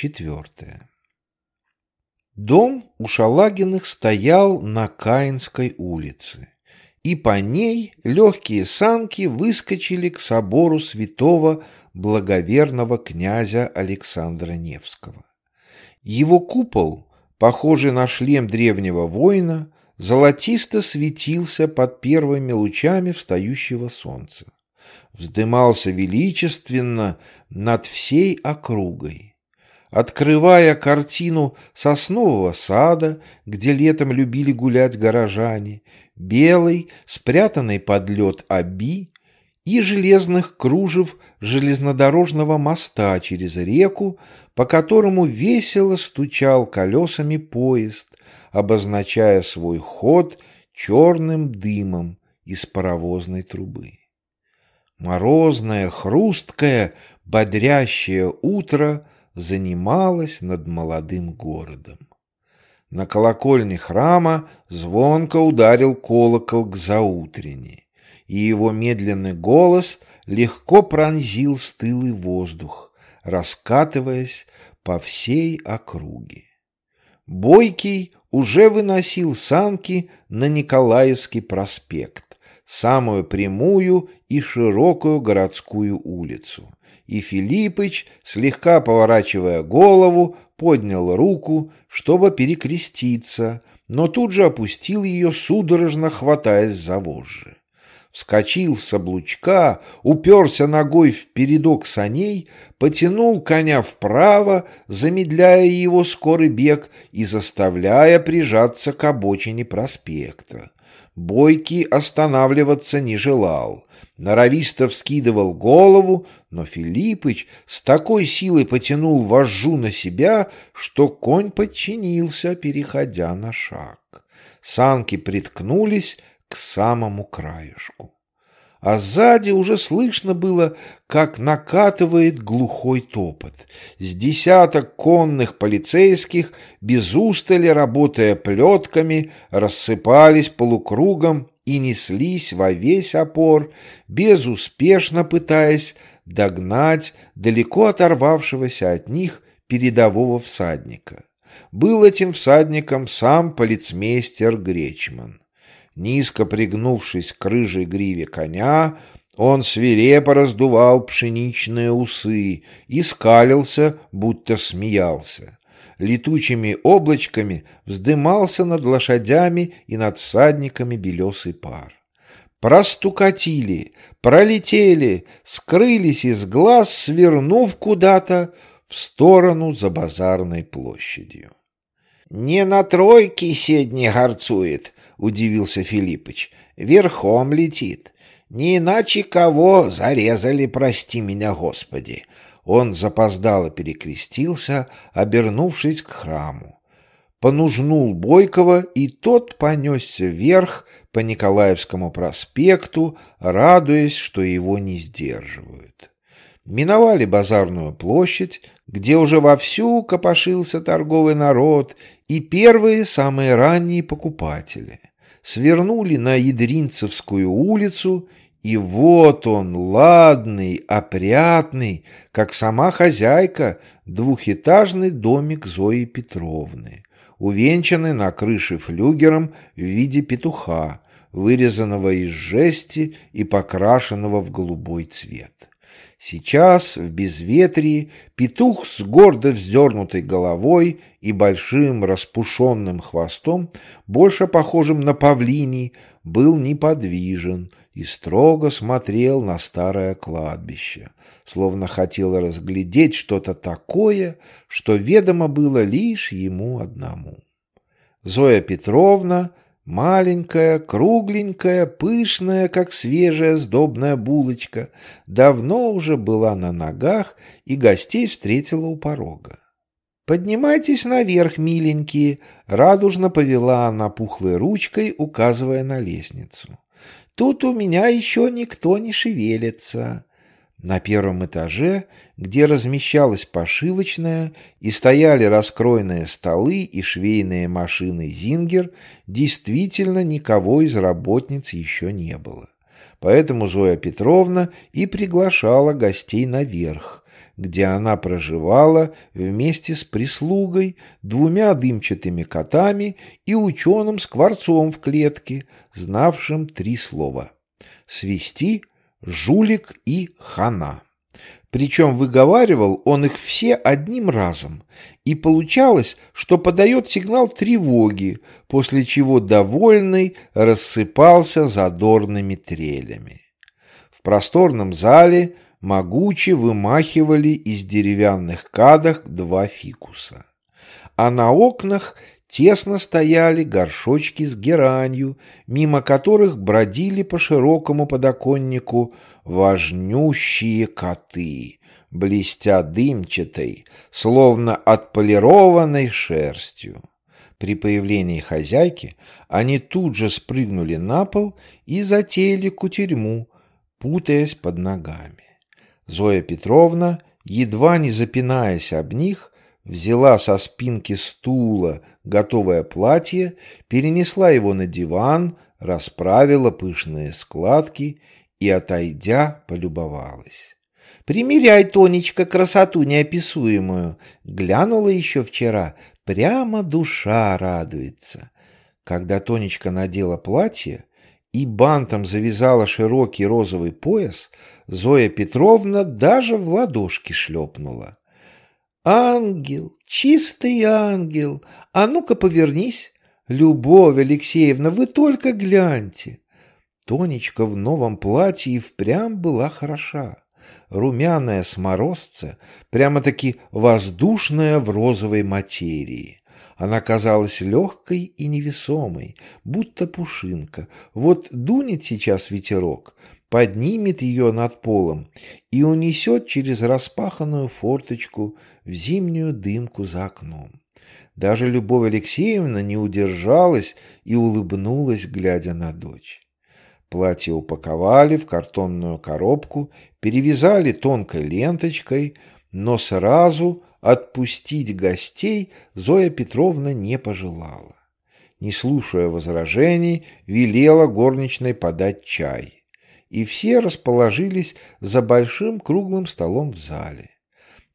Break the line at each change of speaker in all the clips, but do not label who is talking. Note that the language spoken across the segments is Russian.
Четвертое. Дом у Шалагиных стоял на Каинской улице, и по ней легкие санки выскочили к собору святого благоверного князя Александра Невского. Его купол, похожий на шлем древнего воина, золотисто светился под первыми лучами встающего солнца. Вздымался величественно над всей округой. Открывая картину соснового сада, где летом любили гулять горожане, белый, спрятанный под лед оби и железных кружев железнодорожного моста через реку, по которому весело стучал колесами поезд, обозначая свой ход черным дымом из паровозной трубы. Морозное, хрусткое, бодрящее утро занималось над молодым городом. На колокольне храма звонко ударил колокол к заутренне, и его медленный голос легко пронзил стылый воздух, раскатываясь по всей округе. Бойкий уже выносил санки на Николаевский проспект, самую прямую и широкую городскую улицу. И Филиппыч, слегка поворачивая голову, поднял руку, чтобы перекреститься, но тут же опустил ее, судорожно хватаясь за вожжи. Вскочил с облучка, уперся ногой в передок саней, потянул коня вправо, замедляя его скорый бег и заставляя прижаться к обочине проспекта. Бойкий останавливаться не желал. Норовисто вскидывал голову, но Филиппыч с такой силой потянул вожжу на себя, что конь подчинился, переходя на шаг. Санки приткнулись к самому краешку. А сзади уже слышно было, как накатывает глухой топот. С десяток конных полицейских, без устали работая плетками, рассыпались полукругом и неслись во весь опор, безуспешно пытаясь догнать далеко оторвавшегося от них передового всадника. Был этим всадником сам полицмейстер Гречман. Низко пригнувшись к рыжей гриве коня, он свирепо раздувал пшеничные усы и скалился, будто смеялся летучими облачками вздымался над лошадями и над всадниками белесый пар. Простукатили, пролетели, скрылись из глаз, свернув куда-то в сторону за базарной площадью. «Не на тройке седни горцует», — удивился Филиппыч, — «верхом летит. Не иначе кого зарезали, прости меня, Господи. Он запоздало перекрестился, обернувшись к храму. Понужнул Бойкова, и тот понесся вверх по Николаевскому проспекту, радуясь, что его не сдерживают. Миновали базарную площадь, где уже вовсю копошился торговый народ и первые, самые ранние покупатели. Свернули на Ядринцевскую улицу и вот он, ладный, опрятный, как сама хозяйка, двухэтажный домик Зои Петровны, увенчанный на крыше флюгером в виде петуха, вырезанного из жести и покрашенного в голубой цвет. Сейчас, в безветрии, петух с гордо вздернутой головой и большим распушенным хвостом, больше похожим на павлиний, был неподвижен, и строго смотрел на старое кладбище, словно хотел разглядеть что-то такое, что ведомо было лишь ему одному. Зоя Петровна, маленькая, кругленькая, пышная, как свежая сдобная булочка, давно уже была на ногах и гостей встретила у порога. «Поднимайтесь наверх, миленькие!» — радужно повела она пухлой ручкой, указывая на лестницу. Тут у меня еще никто не шевелится. На первом этаже, где размещалась пошивочная и стояли раскроенные столы и швейные машины «Зингер», действительно никого из работниц еще не было. Поэтому Зоя Петровна и приглашала гостей наверх, где она проживала вместе с прислугой, двумя дымчатыми котами и ученым скворцом в клетке, знавшим три слова — свести, жулик и хана. Причем выговаривал он их все одним разом, и получалось, что подает сигнал тревоги, после чего довольный рассыпался задорными трелями. В просторном зале могуче вымахивали из деревянных кадок два фикуса, а на окнах тесно стояли горшочки с геранью, мимо которых бродили по широкому подоконнику важнющие коты, блестя дымчатой, словно отполированной шерстью. При появлении хозяйки они тут же спрыгнули на пол и затеяли кутерьму, путаясь под ногами. Зоя Петровна, едва не запинаясь об них, взяла со спинки стула готовое платье, перенесла его на диван, расправила пышные складки и, отойдя, полюбовалась. «Примеряй, Тонечка, красоту неописуемую!» Глянула еще вчера, прямо душа радуется. Когда Тонечка надела платье и бантом завязала широкий розовый пояс, Зоя Петровна даже в ладошки шлепнула. «Ангел, чистый ангел! А ну-ка повернись! Любовь Алексеевна, вы только гляньте!» Тонечка в новом платье и впрямь была хороша. Румяная сморозца, прямо-таки воздушная в розовой материи. Она казалась легкой и невесомой, будто пушинка. Вот дунет сейчас ветерок, поднимет ее над полом и унесет через распаханную форточку в зимнюю дымку за окном. Даже Любовь Алексеевна не удержалась и улыбнулась, глядя на дочь. Платье упаковали в картонную коробку, перевязали тонкой ленточкой, но сразу отпустить гостей Зоя Петровна не пожелала. Не слушая возражений, велела горничной подать чай. И все расположились за большим круглым столом в зале.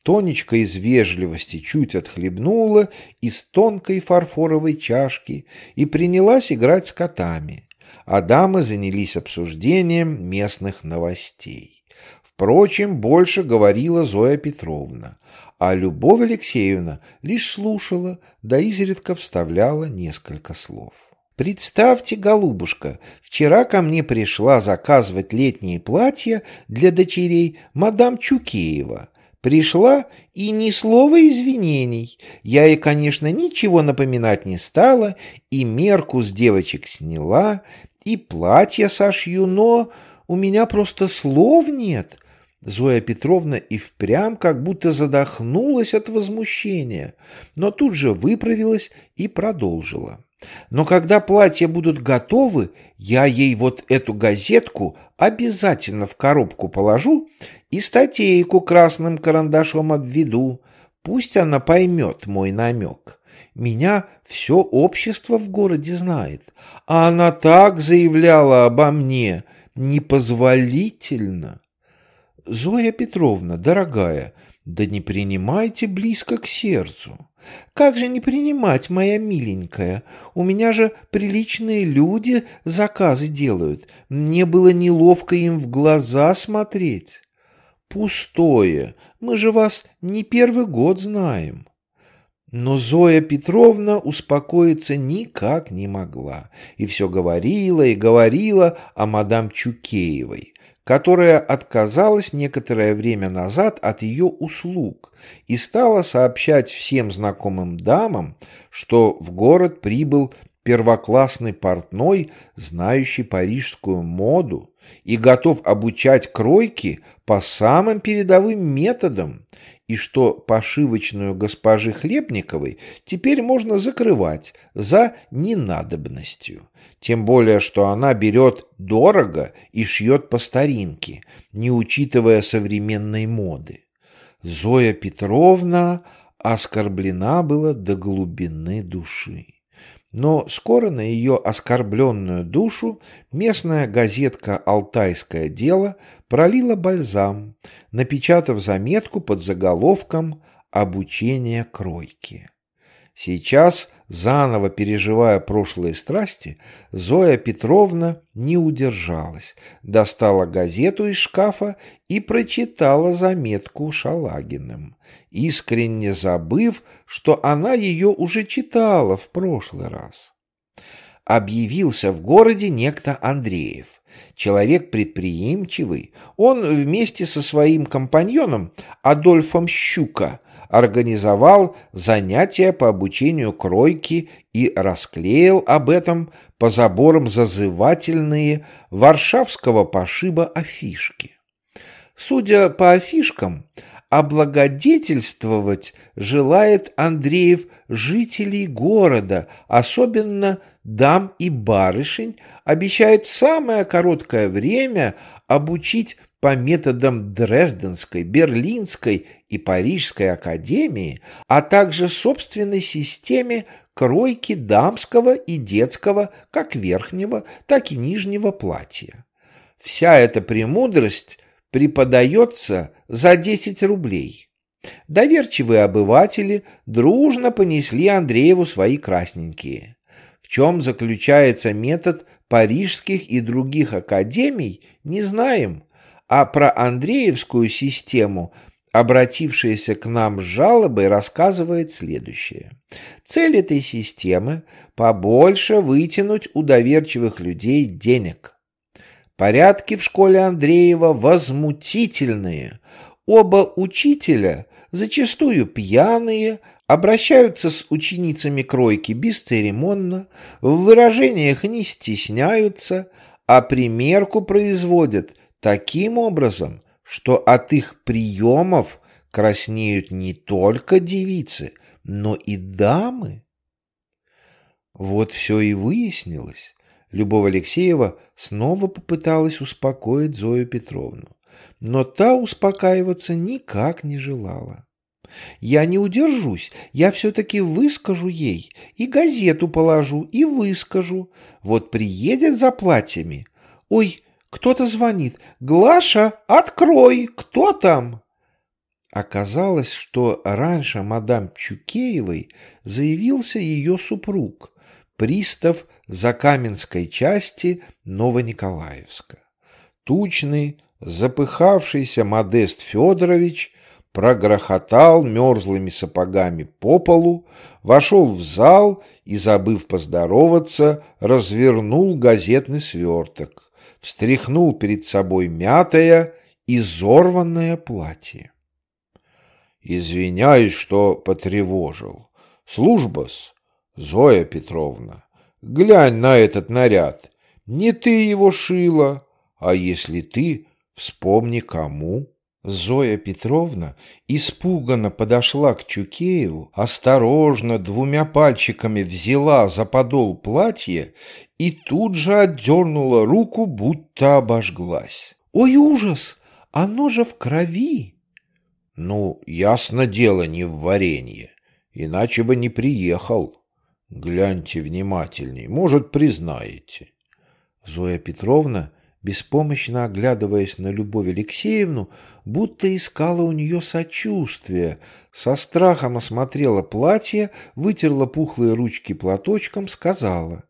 Тонечка из вежливости чуть отхлебнула из тонкой фарфоровой чашки и принялась играть с котами а дамы занялись обсуждением местных новостей. Впрочем, больше говорила Зоя Петровна, а Любовь Алексеевна лишь слушала, да изредка вставляла несколько слов. «Представьте, голубушка, вчера ко мне пришла заказывать летние платья для дочерей мадам Чукеева. Пришла и ни слова извинений. Я ей, конечно, ничего напоминать не стала, и мерку с девочек сняла, и платье сошью, но у меня просто слов нет. Зоя Петровна и впрямь как будто задохнулась от возмущения, но тут же выправилась и продолжила. Но когда платья будут готовы, я ей вот эту газетку обязательно в коробку положу и статейку красным карандашом обведу. Пусть она поймет мой намек. Меня все общество в городе знает, а она так заявляла обо мне, непозволительно. Зоя Петровна, дорогая, да не принимайте близко к сердцу. Как же не принимать, моя миленькая? У меня же приличные люди заказы делают. Мне было неловко им в глаза смотреть. Пустое. Мы же вас не первый год знаем. Но Зоя Петровна успокоиться никак не могла и все говорила и говорила о мадам Чукеевой, которая отказалась некоторое время назад от ее услуг и стала сообщать всем знакомым дамам, что в город прибыл первоклассный портной, знающий парижскую моду и готов обучать кройки по самым передовым методам, и что пошивочную госпожи Хлебниковой теперь можно закрывать за ненадобностью. Тем более, что она берет дорого и шьет по старинке, не учитывая современной моды. Зоя Петровна оскорблена была до глубины души. Но скоро на ее оскорбленную душу местная газетка «Алтайское дело» пролила бальзам, напечатав заметку под заголовком «Обучение кройки». Сейчас, заново переживая прошлые страсти, Зоя Петровна не удержалась, достала газету из шкафа и прочитала заметку Шалагиным, искренне забыв, что она ее уже читала в прошлый раз. Объявился в городе некто Андреев, человек предприимчивый. Он вместе со своим компаньоном Адольфом Щука организовал занятия по обучению кройки и расклеил об этом по заборам зазывательные варшавского пошиба афишки. Судя по афишкам, облагодетельствовать желает Андреев жителей города, особенно дам и барышень, обещает в самое короткое время обучить по методам Дрезденской, Берлинской и Парижской академии, а также собственной системе кройки дамского и детского как верхнего, так и нижнего платья. Вся эта премудрость преподается за 10 рублей. Доверчивые обыватели дружно понесли Андрееву свои красненькие. В чем заключается метод парижских и других академий, не знаем, а про Андреевскую систему, обратившаяся к нам с жалобой, рассказывает следующее. Цель этой системы – побольше вытянуть у доверчивых людей денег. Порядки в школе Андреева возмутительные. Оба учителя, зачастую пьяные, обращаются с ученицами кройки бесцеремонно, в выражениях не стесняются, а примерку производят – таким образом, что от их приемов краснеют не только девицы, но и дамы. Вот все и выяснилось. Любовь Алексеева снова попыталась успокоить Зою Петровну, но та успокаиваться никак не желала. «Я не удержусь, я все-таки выскажу ей, и газету положу, и выскажу. Вот приедет за платьями. Ой, кто-то звонит. «Глаша, открой! Кто там?» Оказалось, что раньше мадам Чукеевой заявился ее супруг, пристав Закаменской части Новониколаевска. Тучный, запыхавшийся Модест Федорович прогрохотал мерзлыми сапогами по полу, вошел в зал и, забыв поздороваться, развернул газетный сверток встряхнул перед собой мятое, изорванное платье. «Извиняюсь, что потревожил. Служба-с, Зоя Петровна, глянь на этот наряд. Не ты его шила, а если ты, вспомни кому». Зоя Петровна испуганно подошла к Чукееву, осторожно двумя пальчиками взяла за подол платья и тут же отдернула руку, будто обожглась. «Ой, ужас! Оно же в крови!» «Ну, ясно дело, не в варенье, иначе бы не приехал. Гляньте внимательней, может, признаете». Зоя Петровна беспомощно оглядываясь на Любовь Алексеевну, будто искала у нее сочувствия, со страхом осмотрела платье, вытерла пухлые ручки платочком, сказала,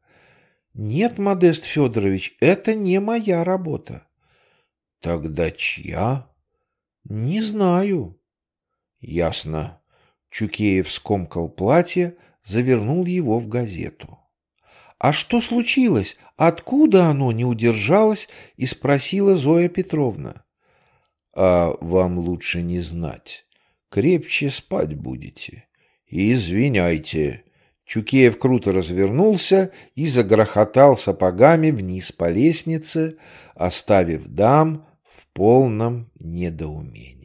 «Нет, Модест Федорович, это не моя работа». «Тогда чья?» «Не знаю». «Ясно». Чукеев скомкал платье, завернул его в газету. «А что случилось? Откуда оно не удержалось?» и спросила Зоя Петровна. «А вам лучше не знать. Крепче спать будете. И извиняйте». Чукеев круто развернулся и загрохотал сапогами вниз по лестнице, оставив дам в полном недоумении.